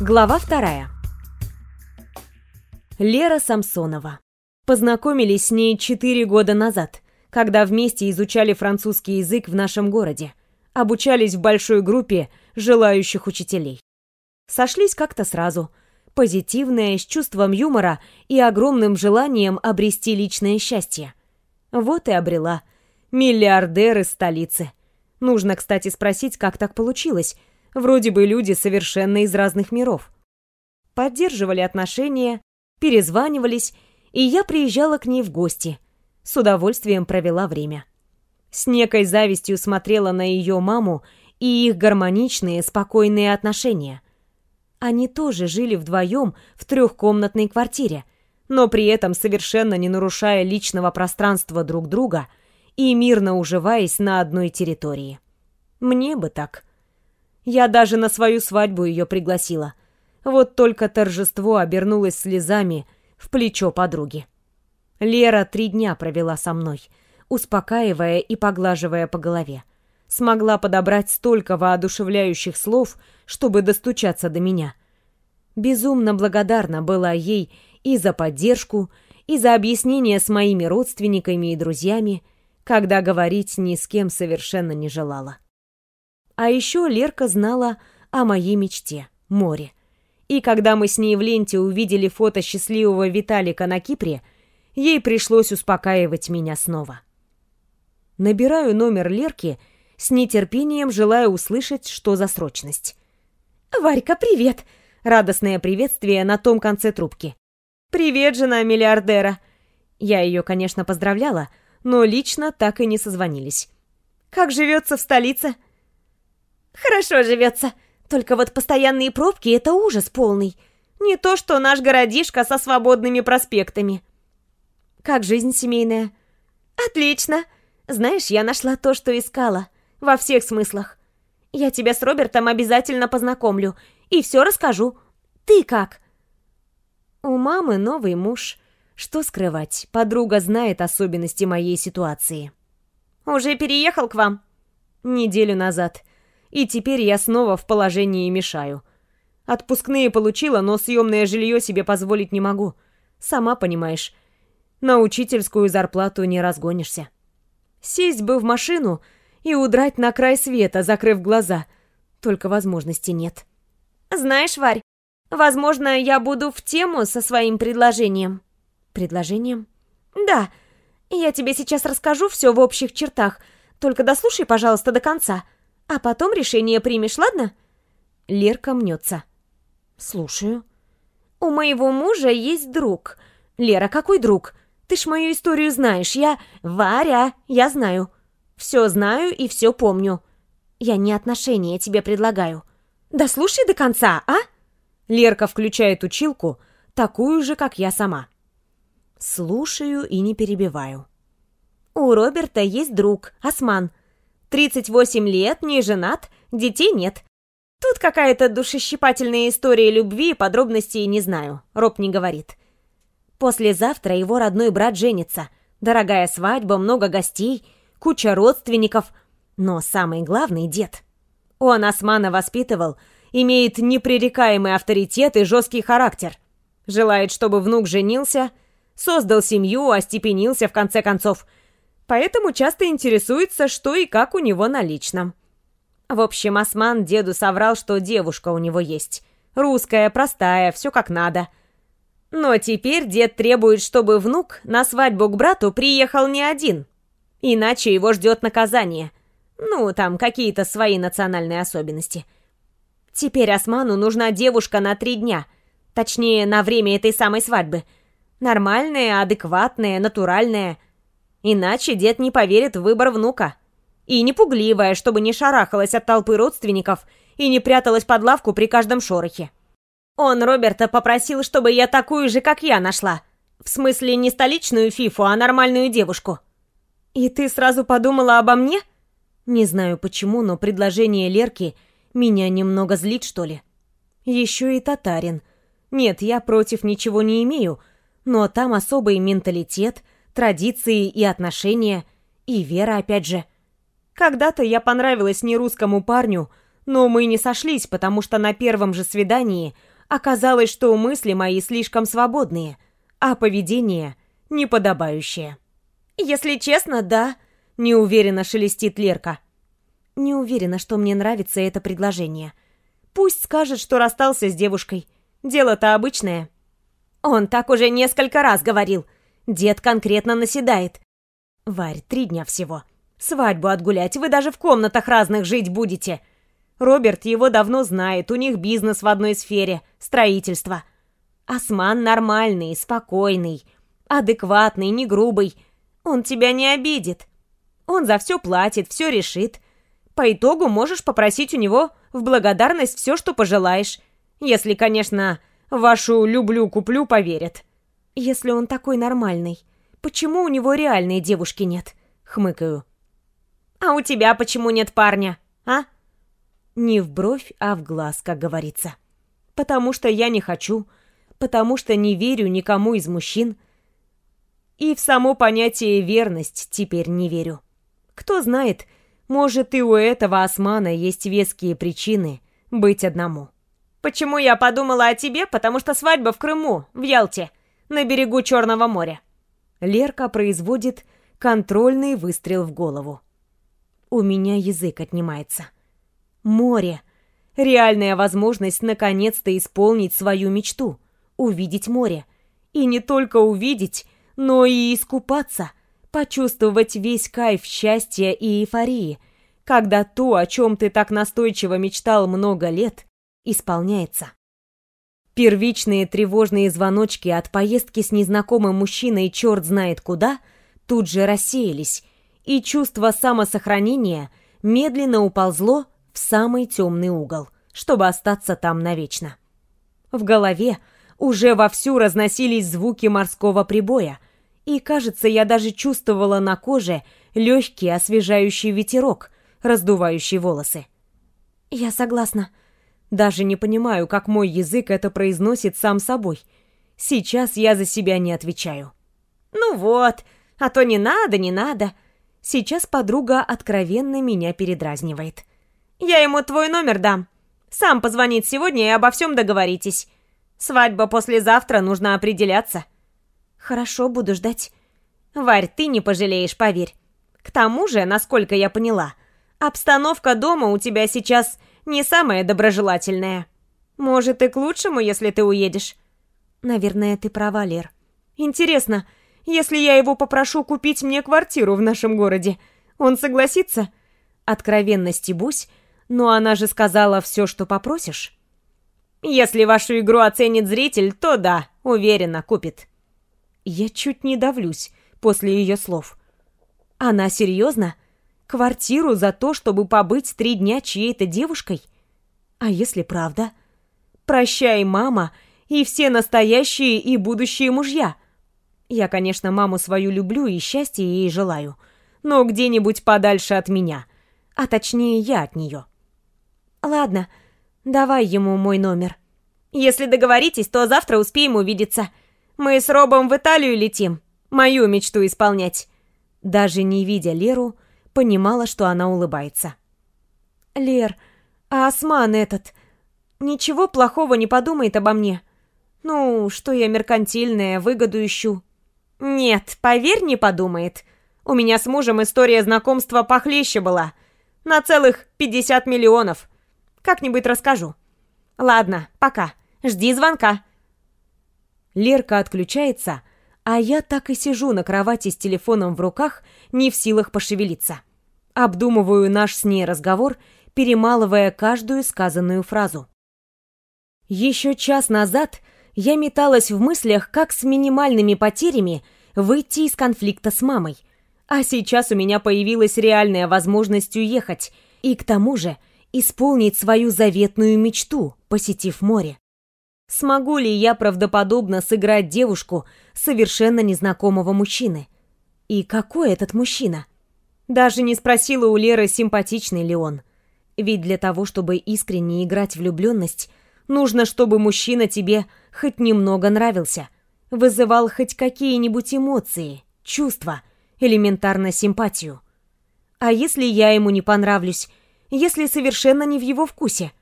Глава вторая. Лера Самсонова. Познакомились с ней четыре года назад, когда вместе изучали французский язык в нашем городе, обучались в большой группе желающих учителей. Сошлись как-то сразу, позитивная, с чувством юмора и огромным желанием обрести личное счастье. Вот и обрела. Миллиардер из столицы. Нужно, кстати, спросить, как так получилось. Вроде бы люди совершенно из разных миров. Поддерживали отношения, перезванивались, и я приезжала к ней в гости. С удовольствием провела время. С некой завистью смотрела на ее маму и их гармоничные, спокойные отношения. Они тоже жили вдвоем в трехкомнатной квартире, но при этом совершенно не нарушая личного пространства друг друга и мирно уживаясь на одной территории. Мне бы так. Я даже на свою свадьбу ее пригласила. Вот только торжество обернулось слезами в плечо подруги. Лера три дня провела со мной, успокаивая и поглаживая по голове. Смогла подобрать столько воодушевляющих слов, чтобы достучаться до меня. Безумно благодарна была ей и за поддержку, и за объяснение с моими родственниками и друзьями, когда говорить ни с кем совершенно не желала. А еще Лерка знала о моей мечте — море. И когда мы с ней в ленте увидели фото счастливого Виталика на Кипре, ей пришлось успокаивать меня снова. Набираю номер Лерки, с нетерпением желая услышать, что за срочность. «Варька, привет!» — радостное приветствие на том конце трубки. «Привет, жена миллиардера!» Я ее, конечно, поздравляла, но лично так и не созвонились. «Как живется в столице?» «Хорошо живется. Только вот постоянные пробки — это ужас полный. Не то что наш городишко со свободными проспектами». «Как жизнь семейная?» «Отлично. Знаешь, я нашла то, что искала. Во всех смыслах. Я тебя с Робертом обязательно познакомлю и все расскажу. Ты как?» «У мамы новый муж. Что скрывать, подруга знает особенности моей ситуации». «Уже переехал к вам?» «Неделю назад» и теперь я снова в положении мешаю. Отпускные получила, но съемное жилье себе позволить не могу. Сама понимаешь, на учительскую зарплату не разгонишься. Сесть бы в машину и удрать на край света, закрыв глаза. Только возможности нет. Знаешь, Варь, возможно, я буду в тему со своим предложением. Предложением? Да. Я тебе сейчас расскажу все в общих чертах. Только дослушай, пожалуйста, до конца. А потом решение примешь, ладно?» Лерка мнется. «Слушаю». «У моего мужа есть друг». «Лера, какой друг? Ты ж мою историю знаешь. Я... Варя, я знаю. Все знаю и все помню. Я не отношения тебе предлагаю. Да слушай до конца, а?» Лерка включает училку, такую же, как я сама. Слушаю и не перебиваю. «У Роберта есть друг, Осман. 38 лет, не женат, детей нет. Тут какая-то душещипательная история любви, подробностей не знаю, Роб не говорит. Послезавтра его родной брат женится. Дорогая свадьба, много гостей, куча родственников. Но самый главный — дед. Он Османа воспитывал, имеет непререкаемый авторитет и жесткий характер. Желает, чтобы внук женился, создал семью, остепенился в конце концов — поэтому часто интересуется, что и как у него на личном. В общем, Осман деду соврал, что девушка у него есть. Русская, простая, все как надо. Но теперь дед требует, чтобы внук на свадьбу к брату приехал не один. Иначе его ждет наказание. Ну, там какие-то свои национальные особенности. Теперь Осману нужна девушка на три дня. Точнее, на время этой самой свадьбы. Нормальная, адекватная, натуральная – Иначе дед не поверит в выбор внука. И не пугливая, чтобы не шарахалась от толпы родственников и не пряталась под лавку при каждом шорохе. Он Роберта попросил, чтобы я такую же, как я, нашла. В смысле, не столичную фифу, а нормальную девушку. И ты сразу подумала обо мне? Не знаю почему, но предложение Лерки меня немного злит, что ли. Еще и татарин. Нет, я против ничего не имею, но там особый менталитет — традиции и отношения, и вера опять же. Когда-то я понравилась не русскому парню, Но мы не сошлись, потому что на первом же свидании оказалось, что мысли мои слишком свободные, а поведение неподобающее. «Если честно, да», — неуверенно шелестит Лерка. Не уверена, что мне нравится это предложение. Пусть скажет, что расстался с девушкой. Дело-то обычное. Он так уже несколько раз говорил. Дед конкретно наседает. Варь, три дня всего. Свадьбу отгулять, вы даже в комнатах разных жить будете. Роберт его давно знает, у них бизнес в одной сфере — строительство. Осман нормальный, спокойный, адекватный, не грубый. Он тебя не обидит. Он за все платит, все решит. По итогу можешь попросить у него в благодарность все, что пожелаешь. Если, конечно, вашу «люблю-куплю» поверят. Если он такой нормальный, почему у него реальной девушки нет? Хмыкаю. А у тебя почему нет парня, а? Не в бровь, а в глаз, как говорится. Потому что я не хочу, потому что не верю никому из мужчин. И в само понятие верность теперь не верю. Кто знает, может, и у этого османа есть веские причины быть одному. Почему я подумала о тебе? Потому что свадьба в Крыму, в Ялте, на берегу Черного моря. Лерка производит контрольный выстрел в голову. У меня язык отнимается. Море. Реальная возможность наконец-то исполнить свою мечту. Увидеть море. И не только увидеть, но и искупаться – почувствовать весь кайф счастья и эйфории, когда то, о чем ты так настойчиво мечтал много лет, исполняется. Первичные тревожные звоночки от поездки с незнакомым мужчиной черт знает куда тут же рассеялись, и чувство самосохранения медленно уползло в самый темный угол, чтобы остаться там навечно. В голове уже вовсю разносились звуки морского прибоя — и, кажется, я даже чувствовала на коже легкий освежающий ветерок, раздувающий волосы. Я согласна. Даже не понимаю, как мой язык это произносит сам собой. Сейчас я за себя не отвечаю. Ну вот, а то не надо, не надо. Сейчас подруга откровенно меня передразнивает. Я ему твой номер дам. Сам позвонит сегодня и обо всем договоритесь. Свадьба послезавтра, нужно определяться. «Хорошо, буду ждать». «Варь, ты не пожалеешь, поверь. К тому же, насколько я поняла, обстановка дома у тебя сейчас не самая доброжелательная. Может, и к лучшему, если ты уедешь». «Наверное, ты права, Лер. Интересно, если я его попрошу купить мне квартиру в нашем городе, он согласится?» Откровенно стебусь, но она же сказала все, что попросишь. «Если вашу игру оценит зритель, то да, уверенно, купит». Я чуть не давлюсь после ее слов. Она серьезно? Квартиру за то, чтобы побыть три дня чьей-то девушкой? А если правда? Прощай, мама, и все настоящие и будущие мужья. Я, конечно, маму свою люблю и счастья ей желаю, но где-нибудь подальше от меня, а точнее я от нее. Ладно, давай ему мой номер. Если договоритесь, то завтра успеем увидеться. Мы с Робом в Италию летим. Мою мечту исполнять». Даже не видя Леру, понимала, что она улыбается. «Лер, а Осман этот ничего плохого не подумает обо мне? Ну, что я меркантильная, выгоду ищу?» «Нет, поверь, не подумает. У меня с мужем история знакомства похлеще была. На целых 50 миллионов. Как-нибудь расскажу. Ладно, пока. Жди звонка». Лерка отключается, а я так и сижу на кровати с телефоном в руках, не в силах пошевелиться. Обдумываю наш с ней разговор, перемалывая каждую сказанную фразу. Еще час назад я металась в мыслях, как с минимальными потерями выйти из конфликта с мамой. А сейчас у меня появилась реальная возможность уехать и, к тому же, исполнить свою заветную мечту, посетив море. Смогу ли я правдоподобно сыграть девушку совершенно незнакомого мужчины? И какой этот мужчина? Даже не спросила у Леры, симпатичный ли он. Ведь для того, чтобы искренне играть влюбленность, нужно, чтобы мужчина тебе хоть немного нравился, вызывал хоть какие-нибудь эмоции, чувства, элементарно симпатию. А если я ему не понравлюсь, если совершенно не в его вкусе?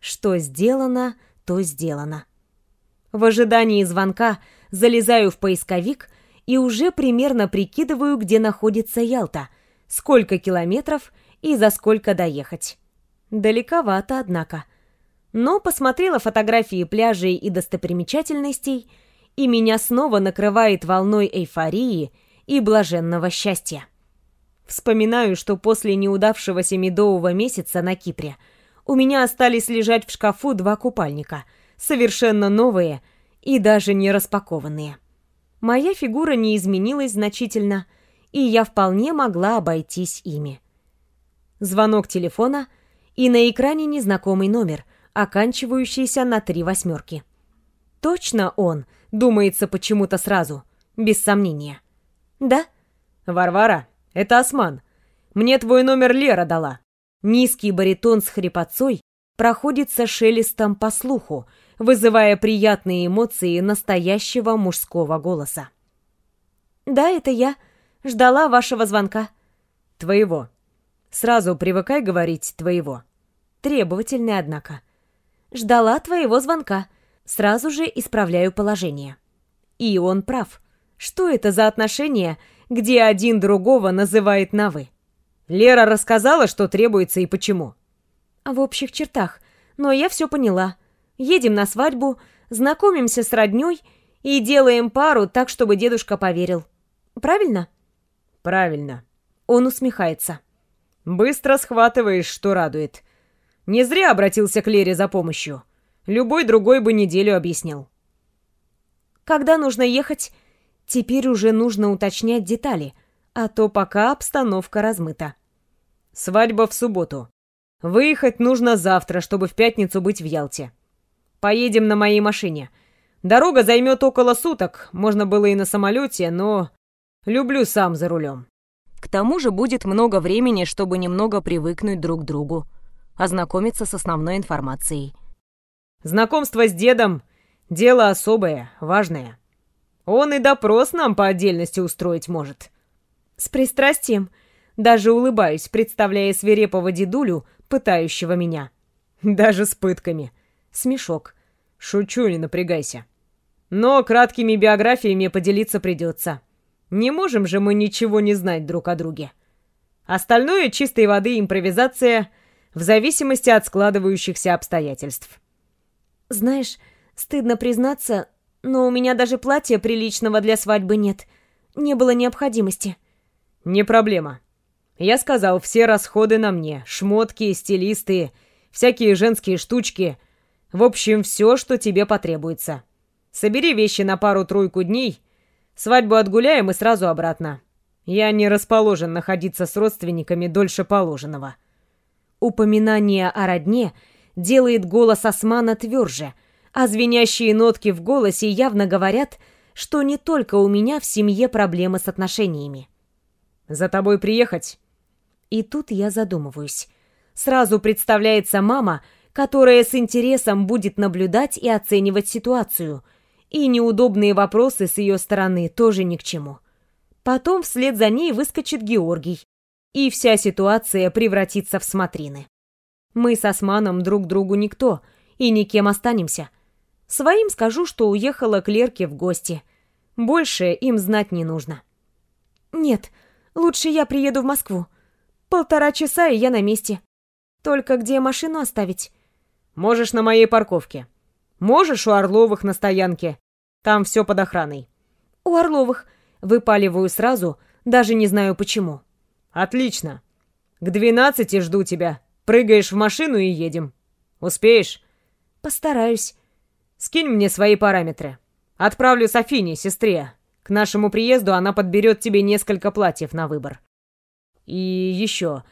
Что сделано, то сделано. В ожидании звонка залезаю в поисковик и уже примерно прикидываю, где находится Ялта, сколько километров и за сколько доехать. Далековато, однако. Но посмотрела фотографии пляжей и достопримечательностей, и меня снова накрывает волной эйфории и блаженного счастья. Вспоминаю, что после неудавшегося медового месяца на Кипре у меня остались лежать в шкафу два купальника, совершенно новые и даже не распакованные. Моя фигура не изменилась значительно, и я вполне могла обойтись ими. Звонок телефона, и на экране незнакомый номер, оканчивающийся на три восьмерки. Точно он, думается почему-то сразу, без сомнения. Да? Варвара, это Осман. Мне твой номер Лера дала. Низкий баритон с хрипотцой проходится шелестом по слуху, вызывая приятные эмоции настоящего мужского голоса. «Да, это я. Ждала вашего звонка». «Твоего. Сразу привыкай говорить «твоего». Требовательный, однако. Ждала твоего звонка. Сразу же исправляю положение. И он прав. Что это за отношения, где один другого называет на «вы»? Лера рассказала, что требуется и почему. В общих чертах. Но я все поняла. Едем на свадьбу, знакомимся с роднёй и делаем пару так, чтобы дедушка поверил. Правильно? Правильно. Он усмехается. Быстро схватываешь, что радует. Не зря обратился к Лере за помощью. Любой другой бы неделю объяснил. Когда нужно ехать? Теперь уже нужно уточнять детали, а то пока обстановка размыта. Свадьба в субботу. Выехать нужно завтра, чтобы в пятницу быть в Ялте. Поедем на моей машине. Дорога займет около суток, можно было и на самолете, но люблю сам за рулем. К тому же будет много времени, чтобы немного привыкнуть друг к другу, ознакомиться с основной информацией. Знакомство с дедом — дело особое, важное. Он и допрос нам по отдельности устроить может. С пристрастием. Даже улыбаюсь, представляя свирепого дедулю, пытающего меня. Даже с пытками. Смешок. Шучу, не напрягайся. Но краткими биографиями поделиться придется. Не можем же мы ничего не знать друг о друге. Остальное чистой воды импровизация в зависимости от складывающихся обстоятельств. Знаешь, стыдно признаться, но у меня даже платья приличного для свадьбы нет. Не было необходимости. Не проблема. Я сказал, все расходы на мне. Шмотки, стилисты, всякие женские штучки. В общем, все, что тебе потребуется. Собери вещи на пару-тройку дней — Свадьбу отгуляем и сразу обратно. Я не расположен находиться с родственниками дольше положенного». Упоминание о родне делает голос Османа тверже, а звенящие нотки в голосе явно говорят, что не только у меня в семье проблемы с отношениями. «За тобой приехать?» И тут я задумываюсь. Сразу представляется мама, которая с интересом будет наблюдать и оценивать ситуацию — и неудобные вопросы с ее стороны тоже ни к чему. Потом вслед за ней выскочит Георгий, и вся ситуация превратится в смотрины. Мы с Османом друг другу никто, и никем останемся. Своим скажу, что уехала к Лерке в гости. Больше им знать не нужно. Нет, лучше я приеду в Москву. Полтора часа, и я на месте. Только где машину оставить? Можешь на моей парковке. Можешь у Орловых на стоянке. Там все под охраной. У Орловых. Выпаливаю сразу, даже не знаю почему. Отлично. К двенадцати жду тебя. Прыгаешь в машину и едем. Успеешь? Постараюсь. Скинь мне свои параметры. Отправлю Софине, сестре. К нашему приезду она подберет тебе несколько платьев на выбор. И еще.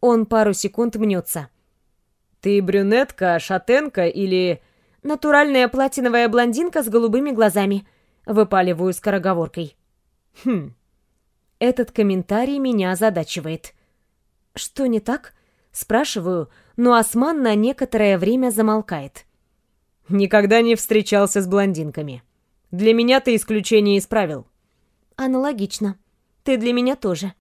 Он пару секунд мнется. Ты брюнетка, шатенка или... Натуральная платиновая блондинка с голубыми глазами. Выпаливаю скороговоркой. Хм. Этот комментарий меня озадачивает. Что не так? Спрашиваю, но Осман на некоторое время замолкает. Никогда не встречался с блондинками. Для меня ты исключение исправил. Аналогично. Ты для меня тоже.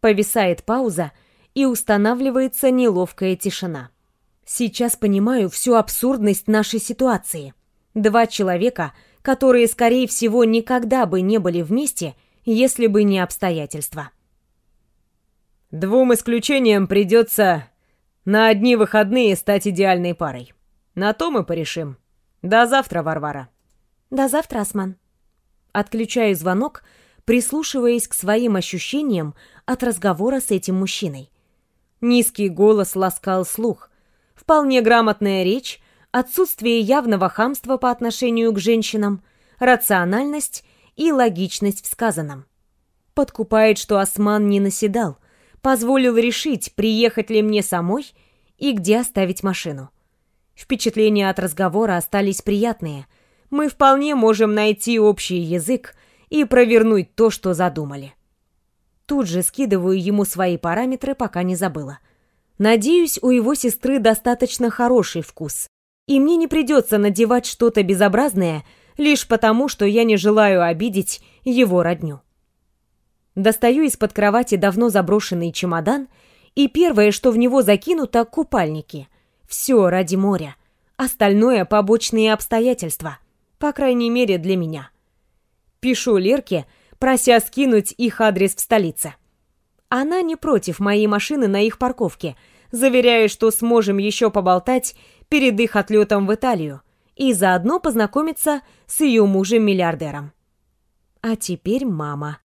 Повисает пауза, и устанавливается неловкая тишина. Сейчас понимаю всю абсурдность нашей ситуации. Два человека, которые, скорее всего, никогда бы не были вместе, если бы не обстоятельства. Двум исключениям придется на одни выходные стать идеальной парой. На то мы порешим. До завтра, Варвара. До завтра, Осман. Отключаю звонок, прислушиваясь к своим ощущениям от разговора с этим мужчиной. Низкий голос ласкал слух. Вполне грамотная речь, отсутствие явного хамства по отношению к женщинам, рациональность и логичность в сказанном. Подкупает, что Осман не наседал, позволил решить, приехать ли мне самой и где оставить машину. Впечатления от разговора остались приятные. Мы вполне можем найти общий язык и провернуть то, что задумали. Тут же скидываю ему свои параметры, пока не забыла. Надеюсь, у его сестры достаточно хороший вкус, и мне не придется надевать что-то безобразное лишь потому, что я не желаю обидеть его родню. Достаю из-под кровати давно заброшенный чемодан, и первое, что в него закинуто, купальники. Все ради моря. Остальное — побочные обстоятельства. По крайней мере, для меня. Пишу Лерке — прося скинуть их адрес в столице. Она не против моей машины на их парковке, заверяя, что сможем еще поболтать перед их отлетом в Италию и заодно познакомиться с ее мужем-миллиардером. А теперь мама.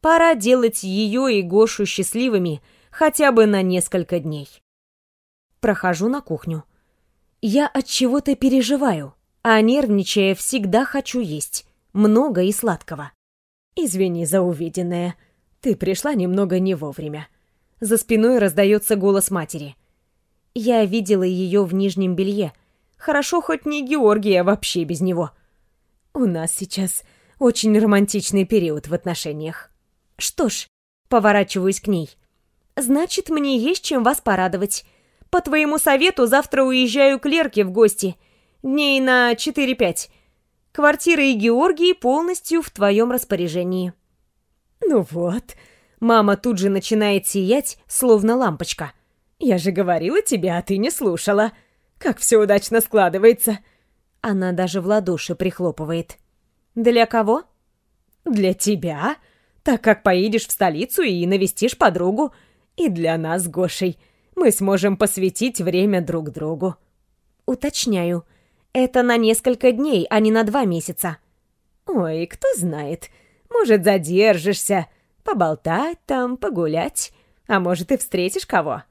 Пора делать ее и Гошу счастливыми хотя бы на несколько дней. Прохожу на кухню. Я от чего-то переживаю, а нервничая всегда хочу есть. Много и сладкого. «Извини за увиденное. Ты пришла немного не вовремя». За спиной раздается голос матери. Я видела ее в нижнем белье. Хорошо, хоть не Георгия вообще без него. У нас сейчас очень романтичный период в отношениях. Что ж, поворачиваюсь к ней. Значит, мне есть чем вас порадовать. По твоему совету завтра уезжаю к Лерке в гости. Дней на 4-5. Квартира и Георгий полностью в твоем распоряжении». «Ну вот». Мама тут же начинает сиять, словно лампочка. «Я же говорила тебе, а ты не слушала. Как все удачно складывается». Она даже в ладоши прихлопывает. «Для кого?» «Для тебя, так как поедешь в столицу и навестишь подругу. И для нас Гошей. Мы сможем посвятить время друг другу». «Уточняю, это на несколько дней, а не на два месяца. Ой, кто знает. Может, задержишься, поболтать там, погулять. А может, и встретишь кого.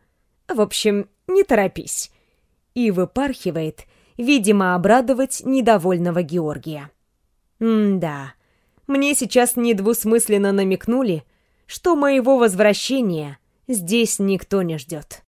В общем, не торопись. И выпархивает, видимо, обрадовать недовольного Георгия. М-да, мне сейчас недвусмысленно намекнули, что моего возвращения здесь никто не ждет.